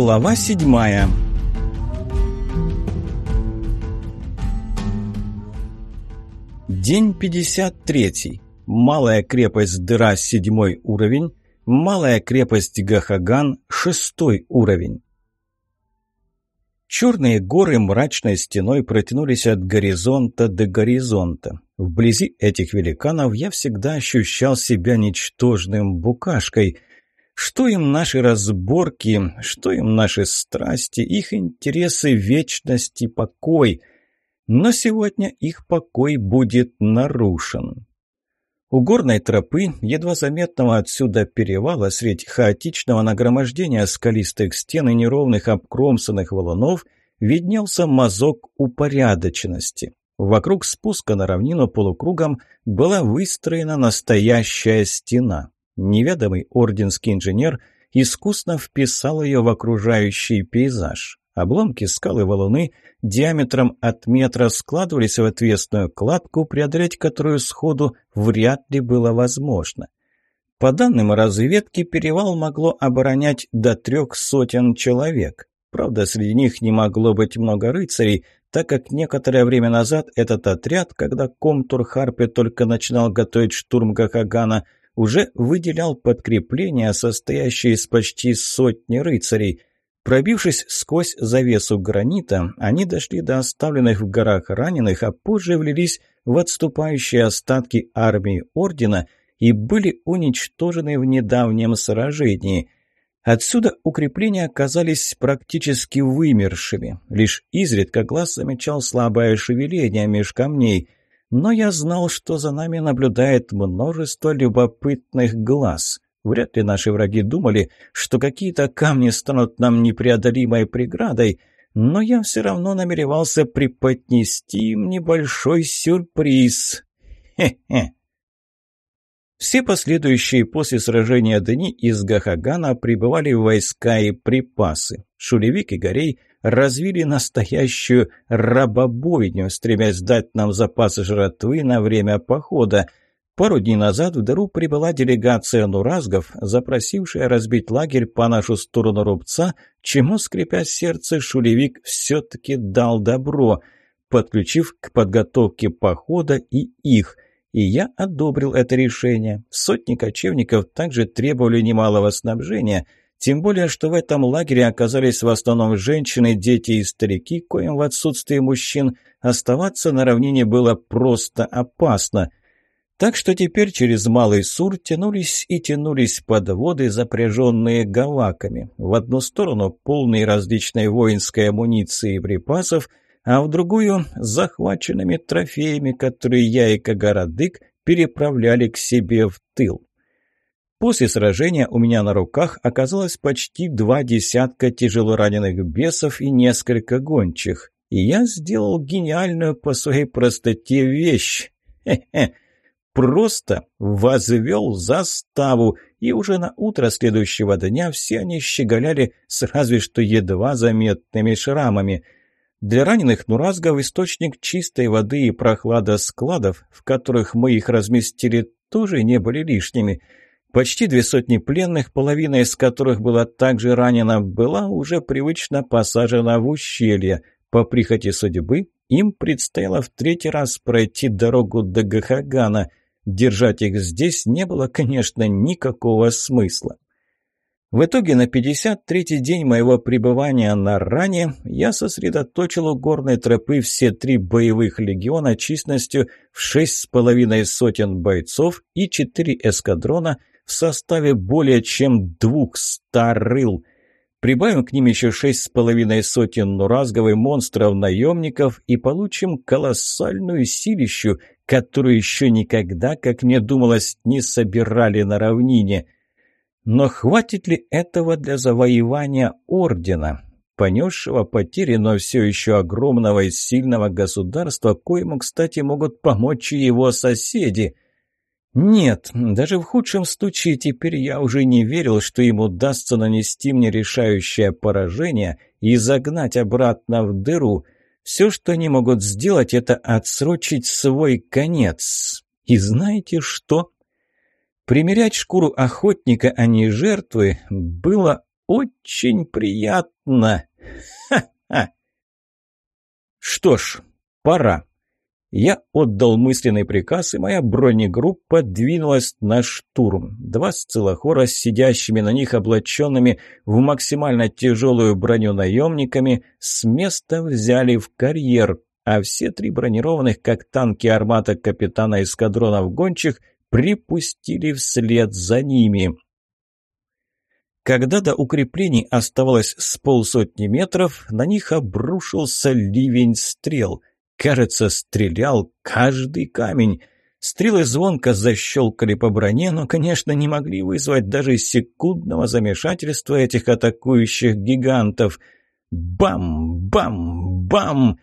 Глава седьмая День 53. Малая крепость Дыра, седьмой уровень. Малая крепость Гахаган, шестой уровень. Черные горы мрачной стеной протянулись от горизонта до горизонта. Вблизи этих великанов я всегда ощущал себя ничтожным букашкой. Что им наши разборки, что им наши страсти, их интересы, вечность и покой. Но сегодня их покой будет нарушен. У горной тропы, едва заметного отсюда перевала, средь хаотичного нагромождения скалистых стен и неровных обкромсанных валунов, виднелся мазок упорядоченности. Вокруг спуска на равнину полукругом была выстроена настоящая стена. Неведомый орденский инженер искусно вписал ее в окружающий пейзаж. Обломки скалы валуны диаметром от метра складывались в отвесную кладку, преодолеть которую сходу вряд ли было возможно. По данным разведки, перевал могло оборонять до трех сотен человек. Правда, среди них не могло быть много рыцарей, так как некоторое время назад этот отряд, когда Комтур Харпе только начинал готовить штурм Гахагана, уже выделял подкрепление, состоящее из почти сотни рыцарей. Пробившись сквозь завесу гранита, они дошли до оставленных в горах раненых, а позже влились в отступающие остатки армии Ордена и были уничтожены в недавнем сражении – Отсюда укрепления оказались практически вымершими. Лишь изредка глаз замечал слабое шевеление меж камней. Но я знал, что за нами наблюдает множество любопытных глаз. Вряд ли наши враги думали, что какие-то камни станут нам непреодолимой преградой, но я все равно намеревался преподнести им небольшой сюрприз. Хе-хе. Все последующие после сражения дни из Гахагана прибывали войска и припасы. Шулевик и Горей развили настоящую рабобойню, стремясь дать нам запасы жратвы на время похода. Пару дней назад в дыру прибыла делегация нуразгов, запросившая разбить лагерь по нашу сторону рубца, чему, скрипя сердце, Шулевик все-таки дал добро, подключив к подготовке похода и их – и я одобрил это решение. Сотни кочевников также требовали немалого снабжения, тем более, что в этом лагере оказались в основном женщины, дети и старики, коим в отсутствие мужчин оставаться на равнине было просто опасно. Так что теперь через Малый Сур тянулись и тянулись подводы, запряженные гаваками. В одну сторону полные различной воинской амуниции и припасов – а в другую – захваченными трофеями, которые я и Кагарадык переправляли к себе в тыл. После сражения у меня на руках оказалось почти два десятка тяжелораненых бесов и несколько гончих. И я сделал гениальную по своей простоте вещь. Хе-хе. Просто возвел заставу, и уже на утро следующего дня все они щеголяли с разве что едва заметными шрамами – для раненых нуразгов источник чистой воды и прохлада складов, в которых мы их разместили, тоже не были лишними. Почти две сотни пленных, половина из которых была также ранена, была уже привычно посажена в ущелье. По прихоти судьбы им предстояло в третий раз пройти дорогу до Гахагана. Держать их здесь не было, конечно, никакого смысла. В итоге на 53-й день моего пребывания на ране я сосредоточил у горной тропы все три боевых легиона численностью в шесть с половиной сотен бойцов и четыре эскадрона в составе более чем двух ста рыл. Прибавим к ним еще шесть с половиной сотен нуразговых монстров-наемников и получим колоссальную силищу, которую еще никогда, как мне думалось, не собирали на равнине – но хватит ли этого для завоевания ордена, понесшего потери, но все еще огромного и сильного государства, коему, кстати, могут помочь и его соседи? Нет, даже в худшем случае теперь я уже не верил, что им удастся нанести мне решающее поражение и загнать обратно в дыру. Все, что они могут сделать, это отсрочить свой конец. И знаете что? Примерять шкуру охотника, а не жертвы, было очень приятно. Ха-ха. Что ж, пора. Я отдал мысленный приказ, и моя бронегруппа двинулась на штурм. Два сцилохора с сидящими на них облаченными в максимально тяжелую броню наемниками с места взяли в карьер, а все три бронированных, как танки армата капитана эскадронов гончих, припустили вслед за ними. Когда до укреплений оставалось с полсотни метров, на них обрушился ливень стрел. Кажется, стрелял каждый камень. Стрелы звонко защелкали по броне, но, конечно, не могли вызвать даже секундного замешательства этих атакующих гигантов. Бам! Бам! Бам!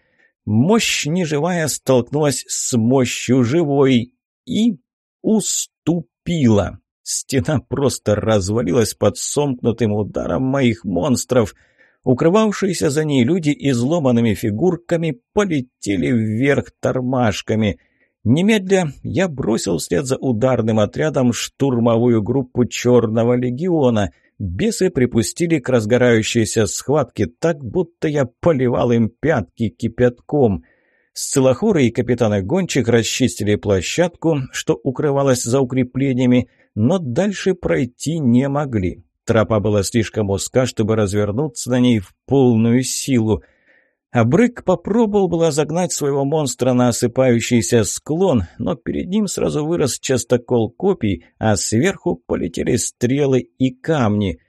Мощь неживая столкнулась с мощью живой и уступила. Стена просто развалилась под сомкнутым ударом моих монстров. Укрывавшиеся за ней люди изломанными фигурками полетели вверх тормашками. Немедля я бросил вслед за ударным отрядом штурмовую группу Черного легиона. Бесы припустили к разгорающейся схватке так, будто я поливал им пятки кипятком — Сцелохоры и капитаны гонщик расчистили площадку, что укрывалось за укреплениями, но дальше пройти не могли. Тропа была слишком узка, чтобы развернуться на ней в полную силу. А Брык попробовал было загнать своего монстра на осыпающийся склон, но перед ним сразу вырос частокол копий, а сверху полетели стрелы и камни.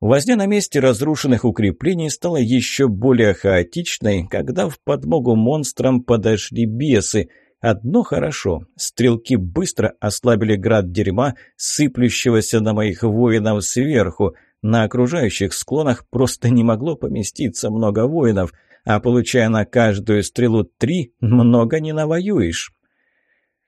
Возня на месте разрушенных укреплений стала еще более хаотичной, когда в подмогу монстрам подошли бесы. Одно хорошо – стрелки быстро ослабили град дерьма, сыплющегося на моих воинов сверху. На окружающих склонах просто не могло поместиться много воинов, а получая на каждую стрелу три, много не навоюешь.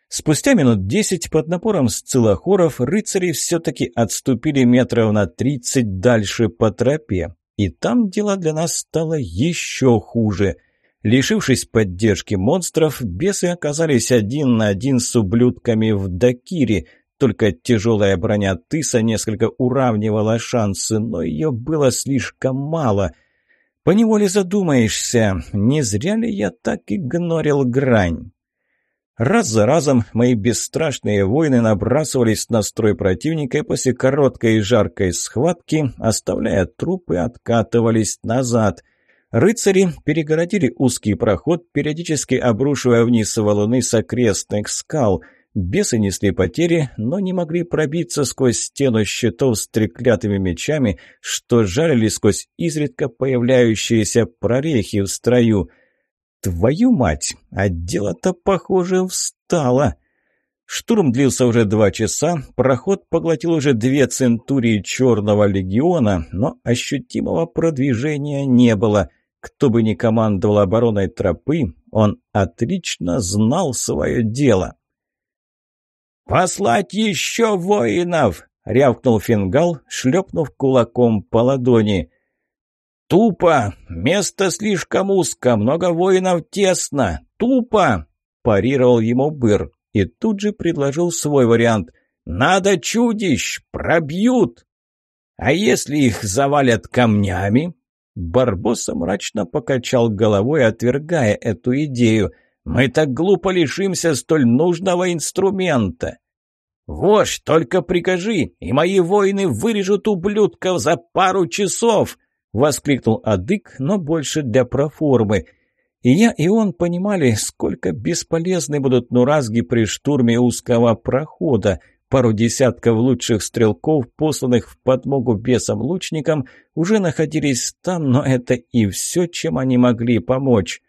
Спустя минут десять под напором сцилохоров рыцари все-таки отступили метров на тридцать дальше по тропе. И там дело для нас стало еще хуже. Лишившись поддержки монстров, бесы оказались один на один с ублюдками в Дакире. Только тяжелая броня Тыса несколько уравнивала шансы, но ее было слишком мало. Поневоле задумаешься, не зря ли я так игнорил грань? Раз за разом мои бесстрашные воины набрасывались на строй противника и после короткой и жаркой схватки, оставляя трупы, откатывались назад. Рыцари перегородили узкий проход, периодически обрушивая вниз валуны с окрестных скал. Бесы несли потери, но не могли пробиться сквозь стену щитов с треклятыми мечами, что жарили сквозь изредка появляющиеся прорехи в строю – Твою мать, а дело-то, похоже, встало. Штурм длился уже два часа, проход поглотил уже две центурии Черного легиона, но ощутимого продвижения не было. Кто бы ни командовал обороной тропы, он отлично знал свое дело. «Послать еще воинов!» — рявкнул фингал, шлепнув кулаком по ладони. «Тупо! Место слишком узко, много воинов тесно! Тупо!» – парировал ему Быр и тут же предложил свой вариант. «Надо чудищ! Пробьют!» «А если их завалят камнями?» Барбоса мрачно покачал головой, отвергая эту идею. «Мы так глупо лишимся столь нужного инструмента!» «Вождь, только прикажи, и мои воины вырежут ублюдков за пару часов!» Воскликнул Адык, но больше для проформы. И я, и он понимали, сколько бесполезны будут нуразги при штурме узкого прохода. Пару десятков лучших стрелков, посланных в подмогу бесам-лучникам, уже находились там, но это и все, чем они могли помочь.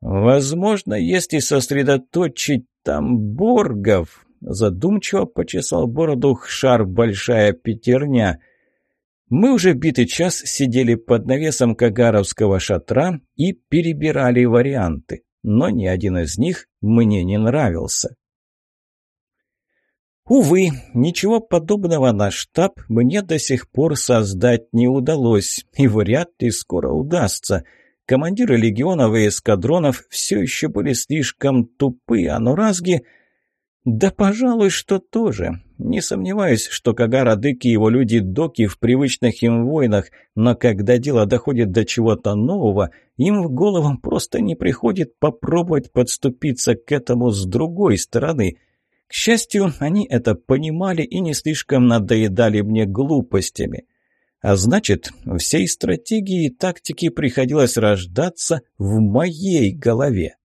«Возможно, если сосредоточить там боргов», — задумчиво почесал бороду Хшар Большая Пятерня — мы уже битый час сидели под навесом кагаровского шатра и перебирали варианты, но ни один из них мне не нравился. Увы, ничего подобного на штаб мне до сих пор создать не удалось, и вряд ли скоро удастся. Командиры легионов и эскадронов все еще были слишком тупы, а нуразги... Да, пожалуй, что тоже. Не сомневаюсь, что Кагара-Дык и его люди-доки в привычных им войнах, но когда дело доходит до чего-то нового, им в голову просто не приходит попробовать подступиться к этому с другой стороны. К счастью, они это понимали и не слишком надоедали мне глупостями. А значит, всей стратегии и тактики приходилось рождаться в моей голове.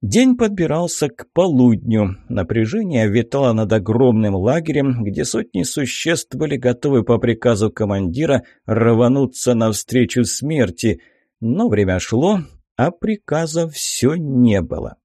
День подбирался к полудню. Напряжение витало над огромным лагерем, где сотни существ были готовы по приказу командира рвануться навстречу смерти. Но время шло, а приказа все не было.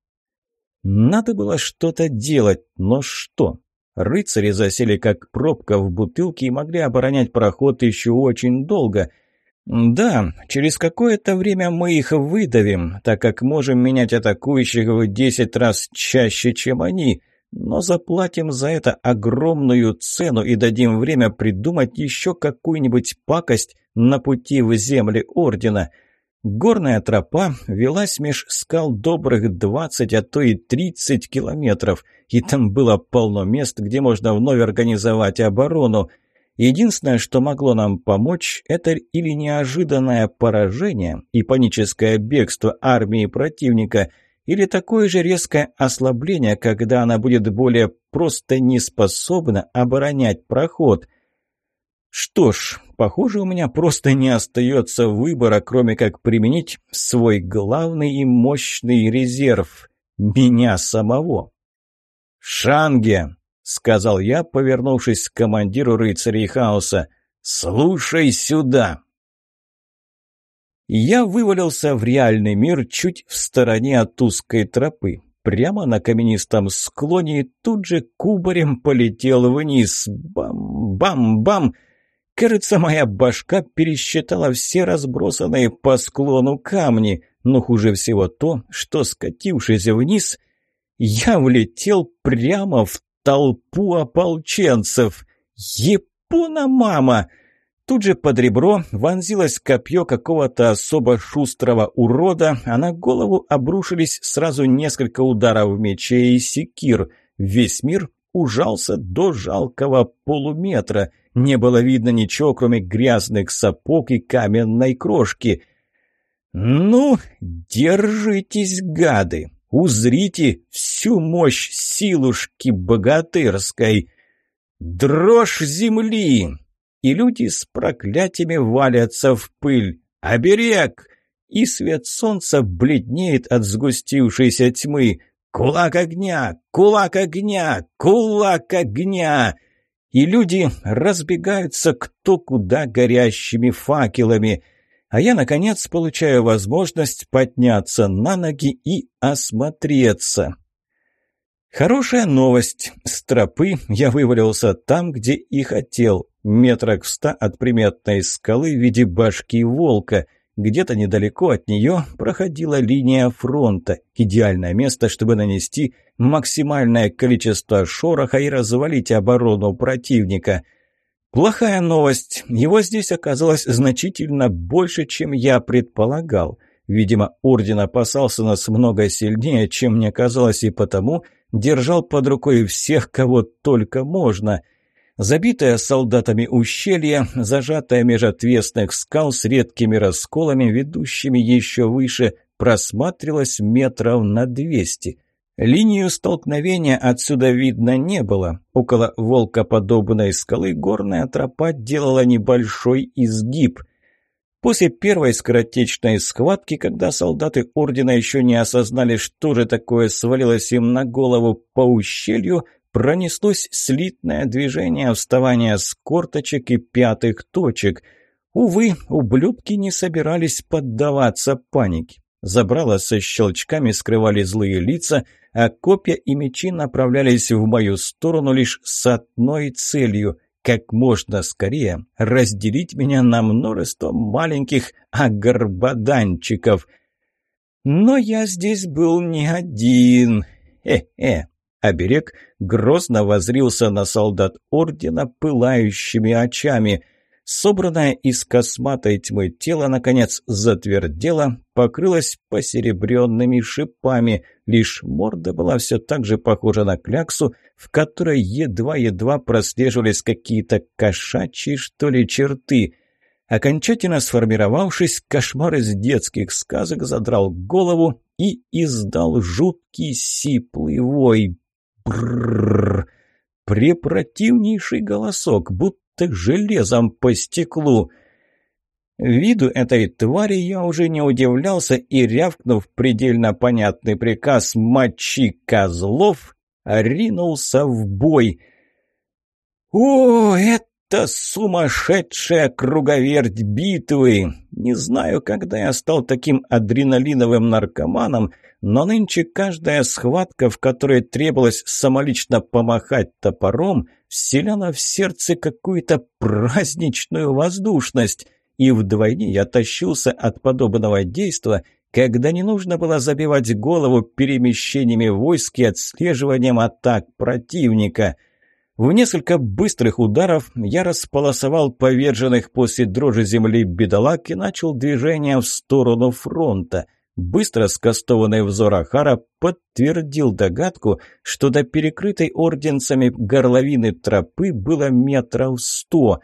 Надо было что-то делать, но что? Рыцари засели как пробка в бутылке и могли оборонять проход еще очень долго – «Да, через какое-то время мы их выдавим, так как можем менять атакующих в десять раз чаще, чем они, но заплатим за это огромную цену и дадим время придумать еще какую-нибудь пакость на пути в земли Ордена». Горная тропа велась меж скал добрых двадцать, а то и тридцать километров, и там было полно мест, где можно вновь организовать оборону – Единственное, что могло нам помочь, это или неожиданное поражение и паническое бегство армии противника, или такое же резкое ослабление, когда она будет более просто не способна оборонять проход. Что ж, похоже, у меня просто не остается выбора, кроме как применить свой главный и мощный резерв – меня самого. «Шанге!» — сказал я, повернувшись к командиру рыцарей хаоса. «Слушай сюда!» Я вывалился в реальный мир чуть в стороне от узкой тропы. Прямо на каменистом склоне и тут же кубарем полетел вниз. Бам-бам-бам! Кажется, моя башка пересчитала все разбросанные по склону камни, но хуже всего то, что, скатившись вниз, я влетел прямо в толпу ополченцев. «Япона-мама!» Тут же под ребро вонзилось копье какого-то особо шустрого урода, а на голову обрушились сразу несколько ударов мечей и секир. Весь мир ужался до жалкого полуметра. Не было видно ничего, кроме грязных сапог и каменной крошки. «Ну, держитесь, гады!» Узрите всю мощь силушки богатырской. Дрожь земли! И люди с проклятиями валятся в пыль. Оберег! И свет солнца бледнеет от сгустившейся тьмы. Кулак огня! Кулак огня! Кулак огня! И люди разбегаются кто куда горящими факелами — а я, наконец, получаю возможность подняться на ноги и осмотреться. Хорошая новость. С тропы я вывалился там, где и хотел, метрах в ста от приметной скалы в виде башки волка. Где-то недалеко от нее проходила линия фронта. Идеальное место, чтобы нанести максимальное количество шороха и развалить оборону противника – Плохая новость. Его здесь оказалось значительно больше, чем я предполагал. Видимо, Орден опасался нас много сильнее, чем мне казалось, и потому держал под рукой всех, кого только можно. Забитое солдатами ущелье, зажатое меж отвесных скал с редкими расколами, ведущими еще выше, просматривалось метров на двести. Линию столкновения отсюда видно не было. Около волкоподобной скалы горная тропа делала небольшой изгиб. После первой скоротечной схватки, когда солдаты Ордена еще не осознали, что же такое свалилось им на голову по ущелью, пронеслось слитное движение вставания с корточек и пятых точек. Увы, ублюдки не собирались поддаваться панике. Забрала со щелчками скрывали злые лица – а копья и мечи направлялись в мою сторону лишь с одной целью – как можно скорее разделить меня на множество маленьких агрбаданчиков. Но я здесь был не один. Э-э. Оберег грозно возрился на солдат ордена пылающими очами. Собранное из косматой тьмы тело, наконец, затвердело, покрылось посеребренными шипами. Лишь морда была все так же похожа на кляксу, в которой едва-едва прослеживались какие-то кошачьи, что ли, черты. Окончательно сформировавшись, кошмар из детских сказок задрал голову и издал жуткий сиплый вой. Препротивнейший голосок, будто железом по стеклу. Виду этой твари я уже не удивлялся и, рявкнув предельно понятный приказ «Мочи козлов!», ринулся в бой. «О, это сумасшедшая круговерть битвы! Не знаю, когда я стал таким адреналиновым наркоманом, но нынче каждая схватка, в которой требовалось самолично помахать топором, вселяла в сердце какую-то праздничную воздушность. И вдвойне я тащился от подобного действа, когда не нужно было забивать голову перемещениями войск и отслеживанием атак противника. В несколько быстрых ударов я располосовал поверженных после дрожи земли бедолаг и начал движение в сторону фронта – Быстро скастованный взор Ахара подтвердил догадку, что до перекрытой орденцами горловины тропы было метров сто.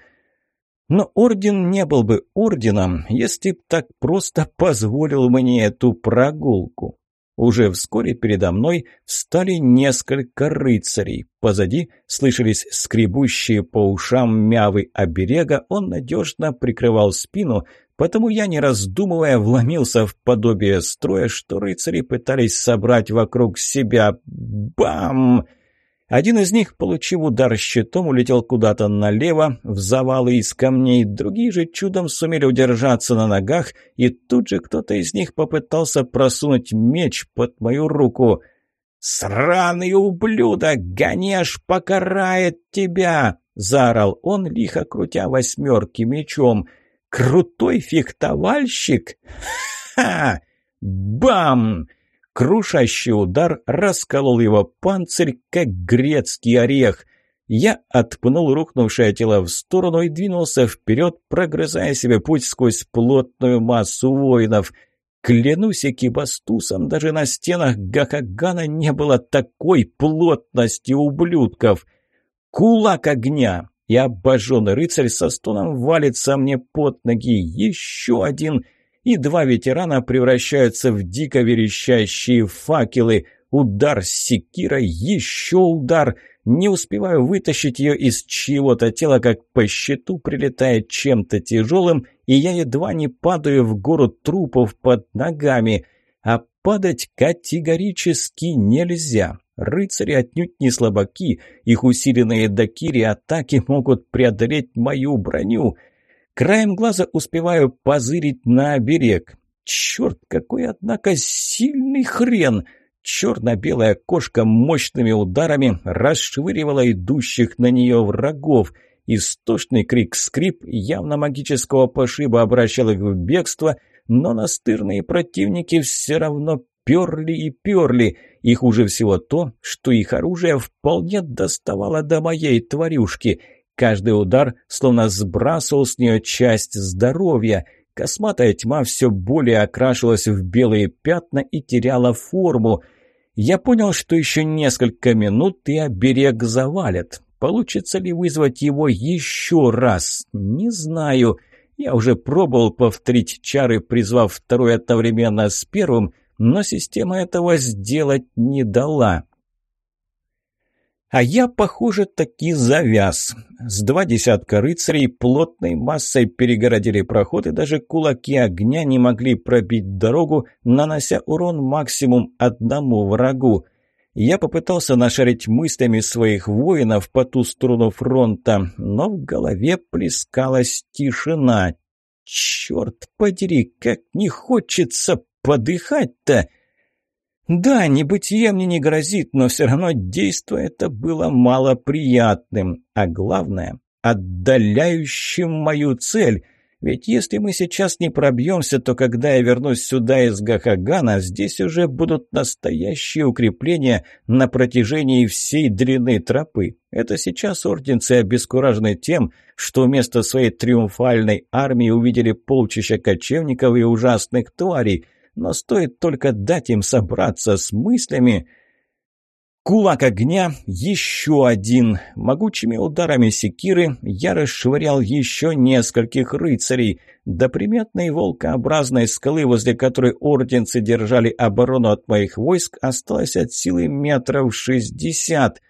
Но орден не был бы орденом, если б так просто позволил мне эту прогулку. Уже вскоре передо мной встали несколько рыцарей. Позади слышались скребущие по ушам мявы оберега, он надежно прикрывал спину, Потому я, не раздумывая, вломился в подобие строя, что рыцари пытались собрать вокруг себя. Бам! Один из них, получив удар щитом, улетел куда-то налево, в завалы из камней. Другие же чудом сумели удержаться на ногах, и тут же кто-то из них попытался просунуть меч под мою руку. «Сраный ублюдок! Ганеш покарает тебя!» — заорал он, лихо крутя восьмерки мечом — Крутой фехтовальщик? Ха! Бам! Крушащий удар расколол его панцирь, как грецкий орех. Я отпнул рухнувшее тело в сторону и двинулся вперед, прогрызая себе путь сквозь плотную массу воинов. Клянусь экибастусом, даже на стенах Гакагана не было такой плотности ублюдков. Кулак огня! И обожженный рыцарь со стоном валится мне под ноги. Еще один. И два ветерана превращаются в дико верещащие факелы. Удар с секирой, еще удар. Не успеваю вытащить ее из чьего-то тела, как по щиту прилетает чем-то тяжелым, и я едва не падаю в гору трупов под ногами. А падать категорически нельзя. Рыцари отнюдь не слабаки, их усиленные дакири атаки могут преодолеть мою броню. Краем глаза успеваю позырить на берег. Черт, какой, однако, сильный хрен! Черно-белая кошка мощными ударами расшвыривала идущих на нее врагов. Истошный крик-скрип явно магического пошиба обращал их в бегство, но настырные противники все равно перли и перли. И хуже всего то, что их оружие вполне доставало до моей тварюшки. Каждый удар словно сбрасывал с нее часть здоровья. Косматая тьма все более окрашивалась в белые пятна и теряла форму. Я понял, что еще несколько минут и оберег завалят. Получится ли вызвать его еще раз? Не знаю. Я уже пробовал повторить чары, призвав второй одновременно с первым, но система этого сделать не дала. А я, похоже, таки завяз. С два десятка рыцарей плотной массой перегородили проход, и даже кулаки огня не могли пробить дорогу, нанося урон максимум одному врагу. Я попытался нашарить мыслями своих воинов по ту сторону фронта, но в голове плескалась тишина. «Черт подери, как не хочется подыхать-то? Да, небытие мне не грозит, но все равно действие это было малоприятным, а главное, отдаляющим мою цель. Ведь если мы сейчас не пробьемся, то когда я вернусь сюда из Гахагана, здесь уже будут настоящие укрепления на протяжении всей длины тропы. Это сейчас орденцы обескуражены тем, что вместо своей триумфальной армии увидели полчища кочевников и ужасных тварей. Но стоит только дать им собраться с мыслями... Кулак огня, еще один. Могучими ударами секиры я расшвырял еще нескольких рыцарей. До приметной волкообразной скалы, возле которой орденцы держали оборону от моих войск, осталось от силы метров шестьдесят.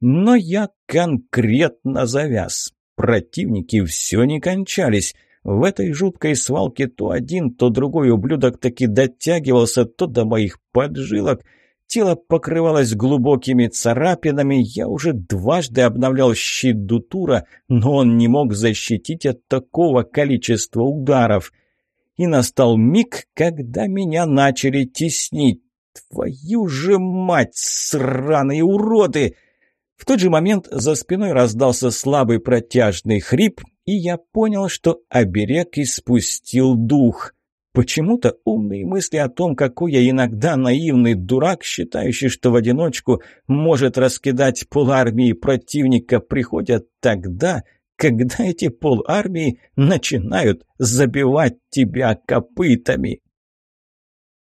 Но я конкретно завяз. Противники все не кончались. В этой жуткой свалке то один, то другой ублюдок таки дотягивался то до моих поджилок — Тело покрывалось глубокими царапинами, я уже дважды обновлял щит Дутура, но он не мог защитить от такого количества ударов. И настал миг, когда меня начали теснить. Твою же мать, сраные уроды! В тот же момент за спиной раздался слабый протяжный хрип, и я понял, что оберег испустил дух — Почему-то умные мысли о том, какой я иногда наивный дурак, считающий, что в одиночку может раскидать полармии противника, приходят тогда, когда эти полармии начинают забивать тебя копытами.